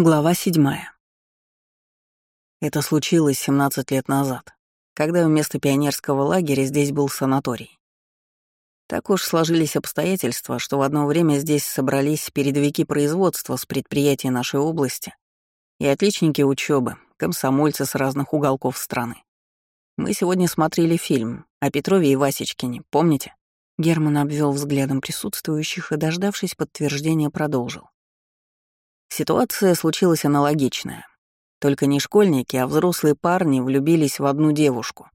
Глава седьмая. Это случилось 17 лет назад, когда вместо пионерского лагеря здесь был санаторий. Так уж сложились обстоятельства, что в одно время здесь собрались передовики производства с предприятий нашей области и отличники учебы, комсомольцы с разных уголков страны. Мы сегодня смотрели фильм о Петрове и Васечкине, помните? Герман обвел взглядом присутствующих и, дождавшись подтверждения, продолжил. Ситуация случилась аналогичная. Только не школьники, а взрослые парни влюбились в одну девушку.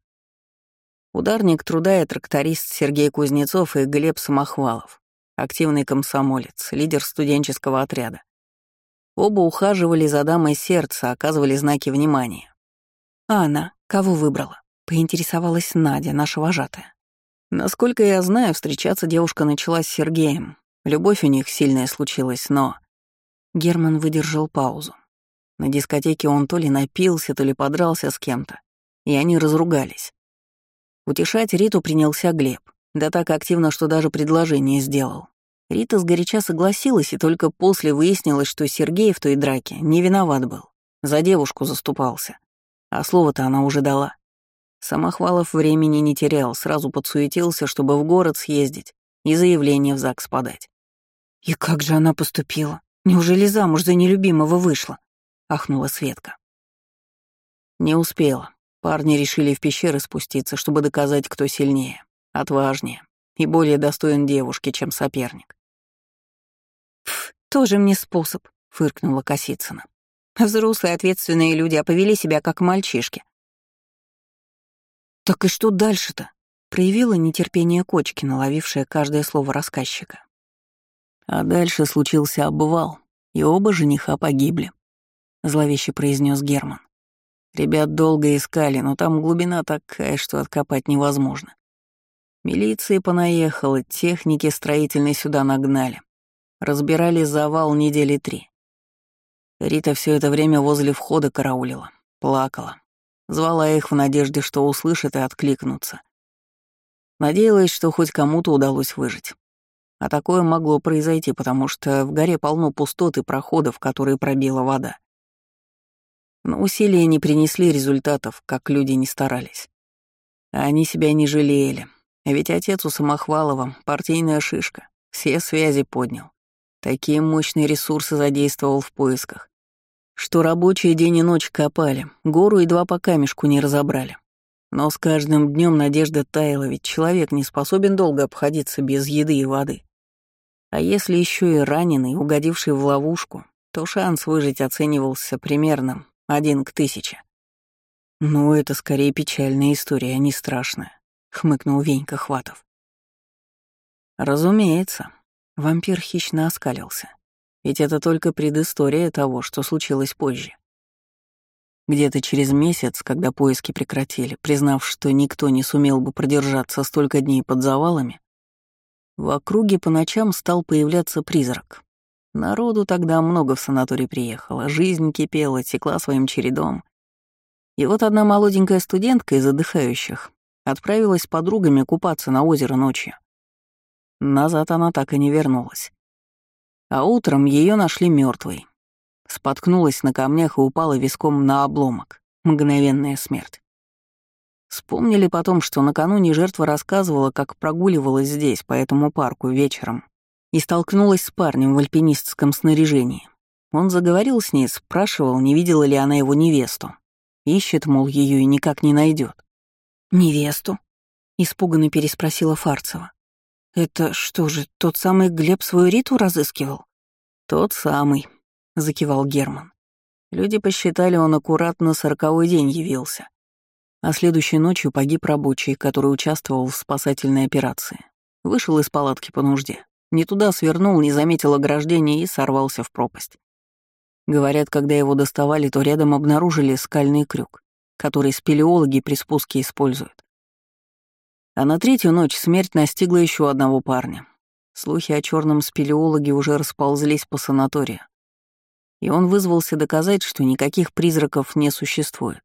Ударник труда и тракторист Сергей Кузнецов и Глеб Самохвалов, активный комсомолец, лидер студенческого отряда. Оба ухаживали за дамой сердца, оказывали знаки внимания. А она кого выбрала? Поинтересовалась Надя, наша вожатая. Насколько я знаю, встречаться девушка начала с Сергеем. Любовь у них сильная случилась, но... Герман выдержал паузу. На дискотеке он то ли напился, то ли подрался с кем-то, и они разругались. Утешать Риту принялся Глеб, да так активно, что даже предложение сделал. Рита сгоряча согласилась, и только после выяснилось, что Сергей в той драке не виноват был, за девушку заступался. А слово-то она уже дала. Самохвалов времени не терял, сразу подсуетился, чтобы в город съездить и заявление в ЗАГС подать. «И как же она поступила?» Неужели замуж за нелюбимого вышла? ахнула Светка. Не успела. Парни решили в пещеры спуститься, чтобы доказать, кто сильнее, отважнее и более достоин девушки, чем соперник. «Пф, тоже мне способ», — фыркнула Косицына. «Взрослые ответственные люди, а повели себя как мальчишки». «Так и что дальше-то?» — проявила нетерпение Кочкина, ловившая каждое слово рассказчика. А дальше случился обвал, и оба жениха погибли, зловеще произнес Герман. Ребят долго искали, но там глубина такая, что откопать невозможно. Милиции понаехала, техники строительной сюда нагнали. Разбирали завал недели три. Рита все это время возле входа караулила, плакала. Звала их в надежде, что услышат и откликнутся. Надеялась, что хоть кому-то удалось выжить. А такое могло произойти, потому что в горе полно пустот и проходов, которые пробила вода. Но усилия не принесли результатов, как люди не старались. А они себя не жалели. Ведь отец у Самохвалова — партийная шишка, все связи поднял. Такие мощные ресурсы задействовал в поисках, что рабочие день и ночь копали, гору едва по камешку не разобрали. Но с каждым днем надежда таяла, ведь человек не способен долго обходиться без еды и воды. А если еще и раненый, угодивший в ловушку, то шанс выжить оценивался примерно один к тысяче. «Ну, это скорее печальная история, а не страшная», — хмыкнул Венька Хватов. «Разумеется», — вампир хищно оскалился. «Ведь это только предыстория того, что случилось позже. Где-то через месяц, когда поиски прекратили, признав, что никто не сумел бы продержаться столько дней под завалами, в округе по ночам стал появляться призрак. Народу тогда много в санаторий приехало, жизнь кипела, текла своим чередом. И вот одна молоденькая студентка из отдыхающих отправилась с подругами купаться на озеро ночью. Назад она так и не вернулась. А утром ее нашли мертвой. Споткнулась на камнях и упала виском на обломок. Мгновенная смерть. Вспомнили потом, что накануне жертва рассказывала, как прогуливалась здесь, по этому парку, вечером, и столкнулась с парнем в альпинистском снаряжении. Он заговорил с ней, спрашивал, не видела ли она его невесту. Ищет, мол, ее и никак не найдет. «Невесту?» — испуганно переспросила Фарцева. «Это что же, тот самый Глеб свою Риту разыскивал?» «Тот самый», — закивал Герман. Люди посчитали, он аккуратно сороковой день явился. А следующей ночью погиб рабочий, который участвовал в спасательной операции. Вышел из палатки по нужде. Не туда свернул, не заметил ограждения и сорвался в пропасть. Говорят, когда его доставали, то рядом обнаружили скальный крюк, который спелеологи при спуске используют. А на третью ночь смерть настигла еще одного парня. Слухи о черном спелеологе уже расползлись по санаторию. И он вызвался доказать, что никаких призраков не существует.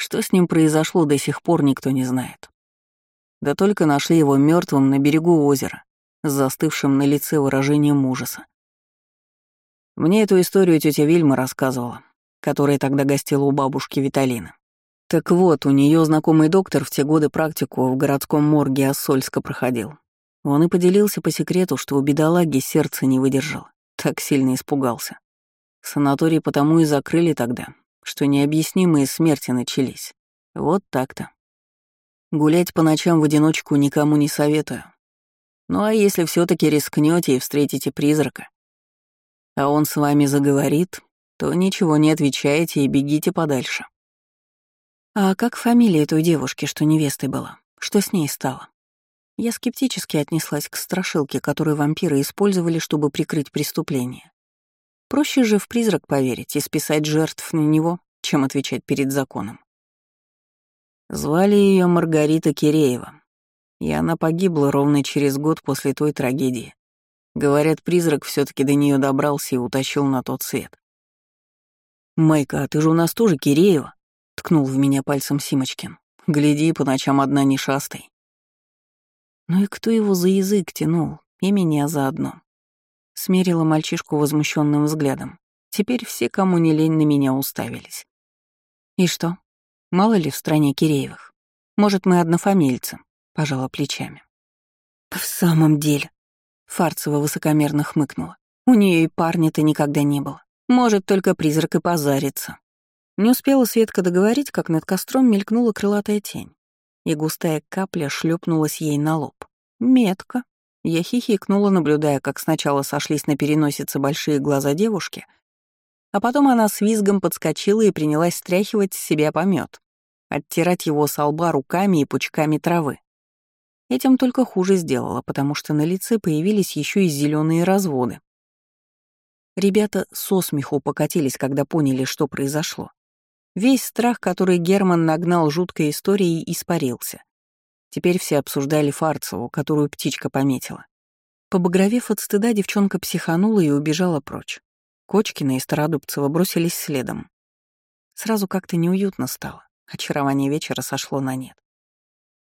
Что с ним произошло, до сих пор никто не знает. Да только нашли его мертвым на берегу озера, с застывшим на лице выражением ужаса. Мне эту историю тетя Вильма рассказывала, которая тогда гостила у бабушки Виталины. Так вот, у нее знакомый доктор в те годы практику в городском морге Ассольска проходил. Он и поделился по секрету, что у бедолаги сердце не выдержало. Так сильно испугался. Санаторий потому и закрыли тогда, что необъяснимые смерти начались. Вот так-то. Гулять по ночам в одиночку никому не советую. Ну а если все таки рискнете и встретите призрака, а он с вами заговорит, то ничего не отвечаете и бегите подальше. А как фамилия той девушки, что невестой была? Что с ней стало? Я скептически отнеслась к страшилке, которую вампиры использовали, чтобы прикрыть преступление. Проще же в призрак поверить и списать жертв на него, чем отвечать перед законом. Звали ее Маргарита Киреева, и она погибла ровно через год после той трагедии. Говорят, призрак все таки до нее добрался и утащил на тот свет. «Майка, а ты же у нас тоже Киреева?» — ткнул в меня пальцем Симочкин. «Гляди, по ночам одна не шастай». Ну и кто его за язык тянул, и меня заодно. Смерила мальчишку возмущенным взглядом. Теперь все, кому не лень, на меня уставились. И что? Мало ли в стране Киреевых. Может, мы однофамильцы, пожала плечами. В самом деле, Фарцева высокомерно хмыкнула. У нее и парня-то никогда не было. Может, только призрак и позарится. Не успела Светка договорить, как над костром мелькнула крылатая тень и густая капля шлепнулась ей на лоб. Метко. Я хихикнула, наблюдая, как сначала сошлись на переносице большие глаза девушки, а потом она с визгом подскочила и принялась стряхивать с себя помет, оттирать его со лба руками и пучками травы. Этим только хуже сделала, потому что на лице появились еще и зеленые разводы. Ребята со смеху покатились, когда поняли, что произошло. Весь страх, который Герман нагнал жуткой историей, испарился. Теперь все обсуждали Фарцеву, которую птичка пометила. Побагровев от стыда, девчонка психанула и убежала прочь. Кочкина и Стародубцева бросились следом. Сразу как-то неуютно стало. Очарование вечера сошло на нет.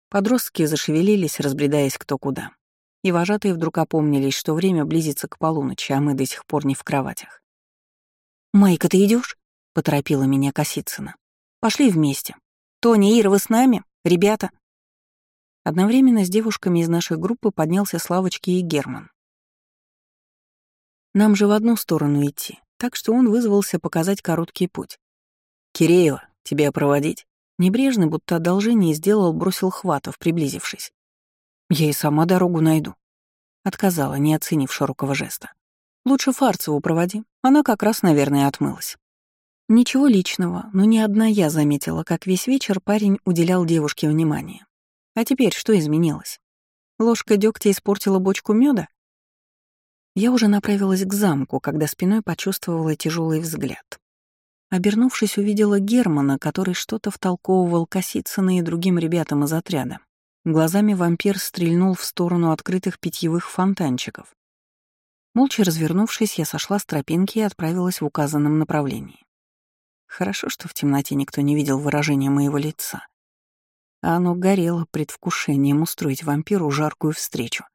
Подростки зашевелились, разбредаясь кто куда. И вожатые вдруг опомнились, что время близится к полуночи, а мы до сих пор не в кроватях. «Майка, ты идешь? — поторопила меня Косицына. «Пошли вместе. Тоня, Ира, вы с нами? Ребята?» Одновременно с девушками из нашей группы поднялся Славочки и Герман. Нам же в одну сторону идти, так что он вызвался показать короткий путь. «Киреева, тебя проводить?» Небрежно, будто одолжение сделал, бросил Хватов, приблизившись. «Я и сама дорогу найду», — отказала, не оценив широкого жеста. «Лучше Фарцеву проводи, она как раз, наверное, отмылась». Ничего личного, но ни одна я заметила, как весь вечер парень уделял девушке внимание. А теперь что изменилось? Ложка дегтя испортила бочку меда? Я уже направилась к замку, когда спиной почувствовала тяжелый взгляд. Обернувшись, увидела Германа, который что-то втолковывал Косицына и другим ребятам из отряда. Глазами вампир стрельнул в сторону открытых питьевых фонтанчиков. Молча развернувшись, я сошла с тропинки и отправилась в указанном направлении. Хорошо, что в темноте никто не видел выражения моего лица. А оно горело предвкушением устроить вампиру жаркую встречу.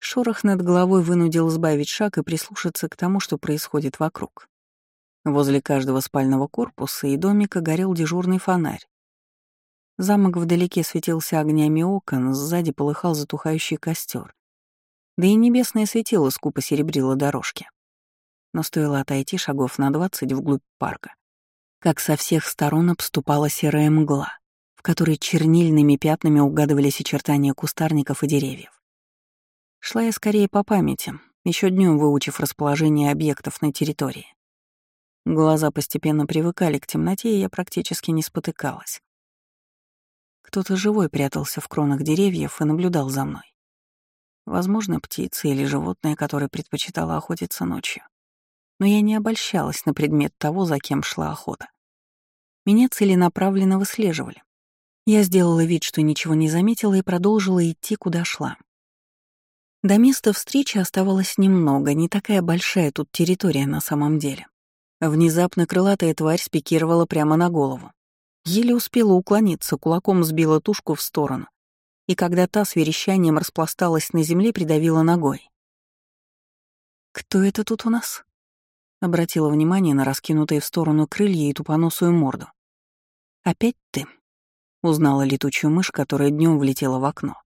Шорох над головой вынудил сбавить шаг и прислушаться к тому, что происходит вокруг. Возле каждого спального корпуса и домика горел дежурный фонарь. Замок вдалеке светился огнями окон, сзади полыхал затухающий костер. Да и небесное светило скупо серебрило дорожки но стоило отойти шагов на двадцать вглубь парка, как со всех сторон обступала серая мгла, в которой чернильными пятнами угадывались очертания кустарников и деревьев. Шла я скорее по памяти, еще днем выучив расположение объектов на территории. Глаза постепенно привыкали к темноте, и я практически не спотыкалась. Кто-то живой прятался в кронах деревьев и наблюдал за мной. Возможно, птица или животное, которое предпочитало охотиться ночью но я не обольщалась на предмет того, за кем шла охота. Меня целенаправленно выслеживали. Я сделала вид, что ничего не заметила и продолжила идти, куда шла. До места встречи оставалось немного, не такая большая тут территория на самом деле. Внезапно крылатая тварь спикировала прямо на голову. Еле успела уклониться, кулаком сбила тушку в сторону, и когда та с верещанием распласталась на земле, придавила ногой. «Кто это тут у нас?» Обратила внимание на раскинутые в сторону крылья и тупоносую морду. «Опять ты?» — узнала летучую мышь, которая днем влетела в окно.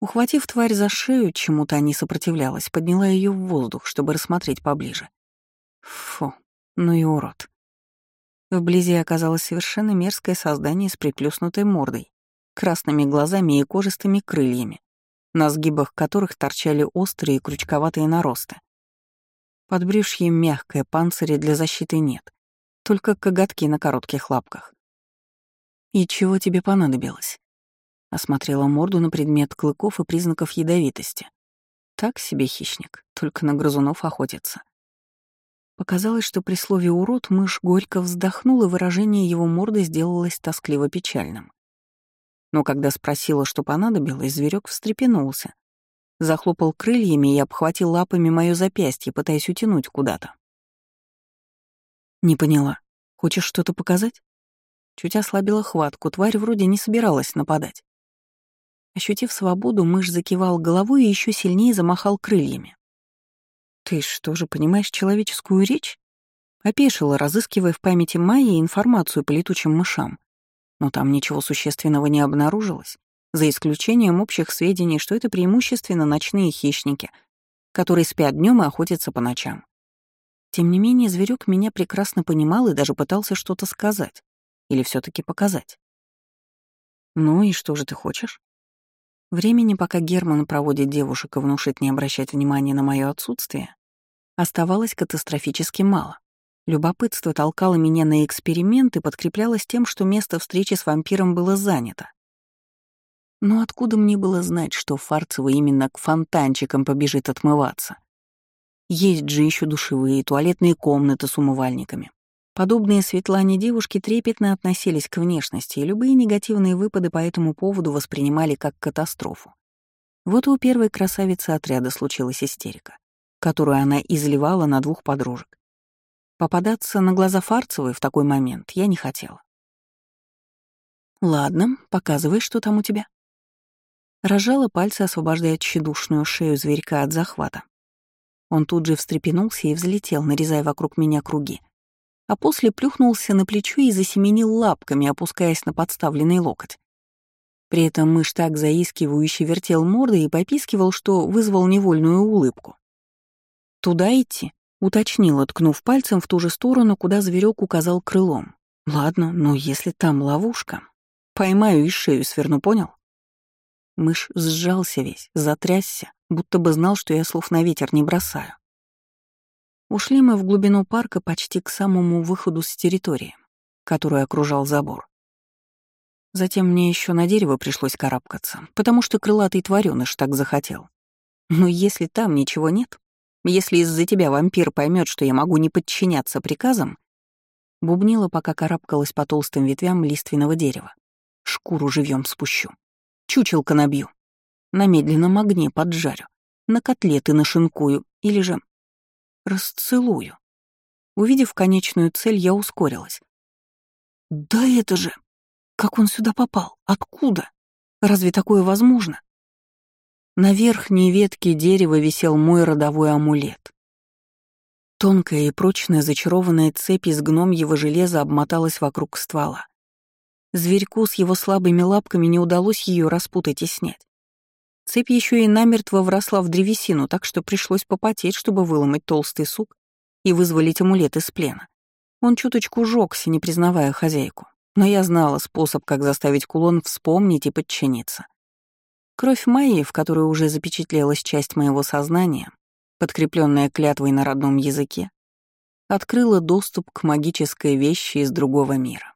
Ухватив тварь за шею, чему-то не сопротивлялась, подняла ее в воздух, чтобы рассмотреть поближе. Фу, ну и урод. Вблизи оказалось совершенно мерзкое создание с приплюснутой мордой, красными глазами и кожистыми крыльями, на сгибах которых торчали острые крючковатые наросты. Под мягкое, панциря для защиты нет, только коготки на коротких лапках. «И чего тебе понадобилось?» Осмотрела морду на предмет клыков и признаков ядовитости. Так себе хищник, только на грызунов охотится. Показалось, что при слове «урод» мышь горько вздохнул, и выражение его морды сделалось тоскливо печальным. Но когда спросила, что понадобилось, зверек встрепенулся. Захлопал крыльями и обхватил лапами мое запястье, пытаясь утянуть куда-то. «Не поняла. Хочешь что-то показать?» Чуть ослабила хватку, тварь вроде не собиралась нападать. Ощутив свободу, мышь закивал головой и еще сильнее замахал крыльями. «Ты что же, понимаешь человеческую речь?» Опешила, разыскивая в памяти Майи информацию по летучим мышам. Но там ничего существенного не обнаружилось, за исключением общих сведений, что это преимущественно ночные хищники, которые спят днем и охотятся по ночам. Тем не менее, зверек меня прекрасно понимал и даже пытался что-то сказать. Или все таки показать. «Ну и что же ты хочешь?» Времени, пока Герман проводит девушек и внушит не обращать внимания на мое отсутствие, оставалось катастрофически мало. Любопытство толкало меня на эксперимент и подкреплялось тем, что место встречи с вампиром было занято. Но откуда мне было знать, что Фарцева именно к фонтанчикам побежит отмываться? Есть же еще душевые, туалетные комнаты с умывальниками. Подобные Светлане девушки трепетно относились к внешности, и любые негативные выпады по этому поводу воспринимали как катастрофу. Вот у первой красавицы отряда случилась истерика, которую она изливала на двух подружек. Попадаться на глаза Фарцевой в такой момент я не хотела. «Ладно, показывай, что там у тебя». Рожала пальцы, освобождая тщедушную шею зверька от захвата. Он тут же встрепенулся и взлетел, нарезая вокруг меня круги а после плюхнулся на плечо и засеменил лапками, опускаясь на подставленный локоть. При этом мышь так заискивающе вертел мордой и попискивал, что вызвал невольную улыбку. «Туда идти?» — уточнила, ткнув пальцем в ту же сторону, куда зверек указал крылом. «Ладно, но если там ловушка, поймаю и шею сверну, понял?» Мышь сжался весь, затрясся, будто бы знал, что я слов на ветер не бросаю. Ушли мы в глубину парка почти к самому выходу с территории, которую окружал забор. Затем мне еще на дерево пришлось карабкаться, потому что крылатый тварёныш так захотел. Но если там ничего нет, если из-за тебя вампир поймет, что я могу не подчиняться приказам, бубнила, пока карабкалась по толстым ветвям лиственного дерева. Шкуру живьем спущу. Чучелка набью. На медленном огне поджарю. На котлеты нашинкую. Или же Расцелую. Увидев конечную цель, я ускорилась. «Да это же! Как он сюда попал? Откуда? Разве такое возможно?» На верхней ветке дерева висел мой родовой амулет. Тонкая и прочная зачарованная цепь из гномьего железа обмоталась вокруг ствола. Зверьку с его слабыми лапками не удалось ее распутать и снять. Цепь еще и намертво вросла в древесину, так что пришлось попотеть, чтобы выломать толстый сук и вызволить амулет из плена. Он чуточку жёгся, не признавая хозяйку, но я знала способ, как заставить кулон вспомнить и подчиниться. Кровь Майи, в которой уже запечатлелась часть моего сознания, подкрепленная клятвой на родном языке, открыла доступ к магической вещи из другого мира.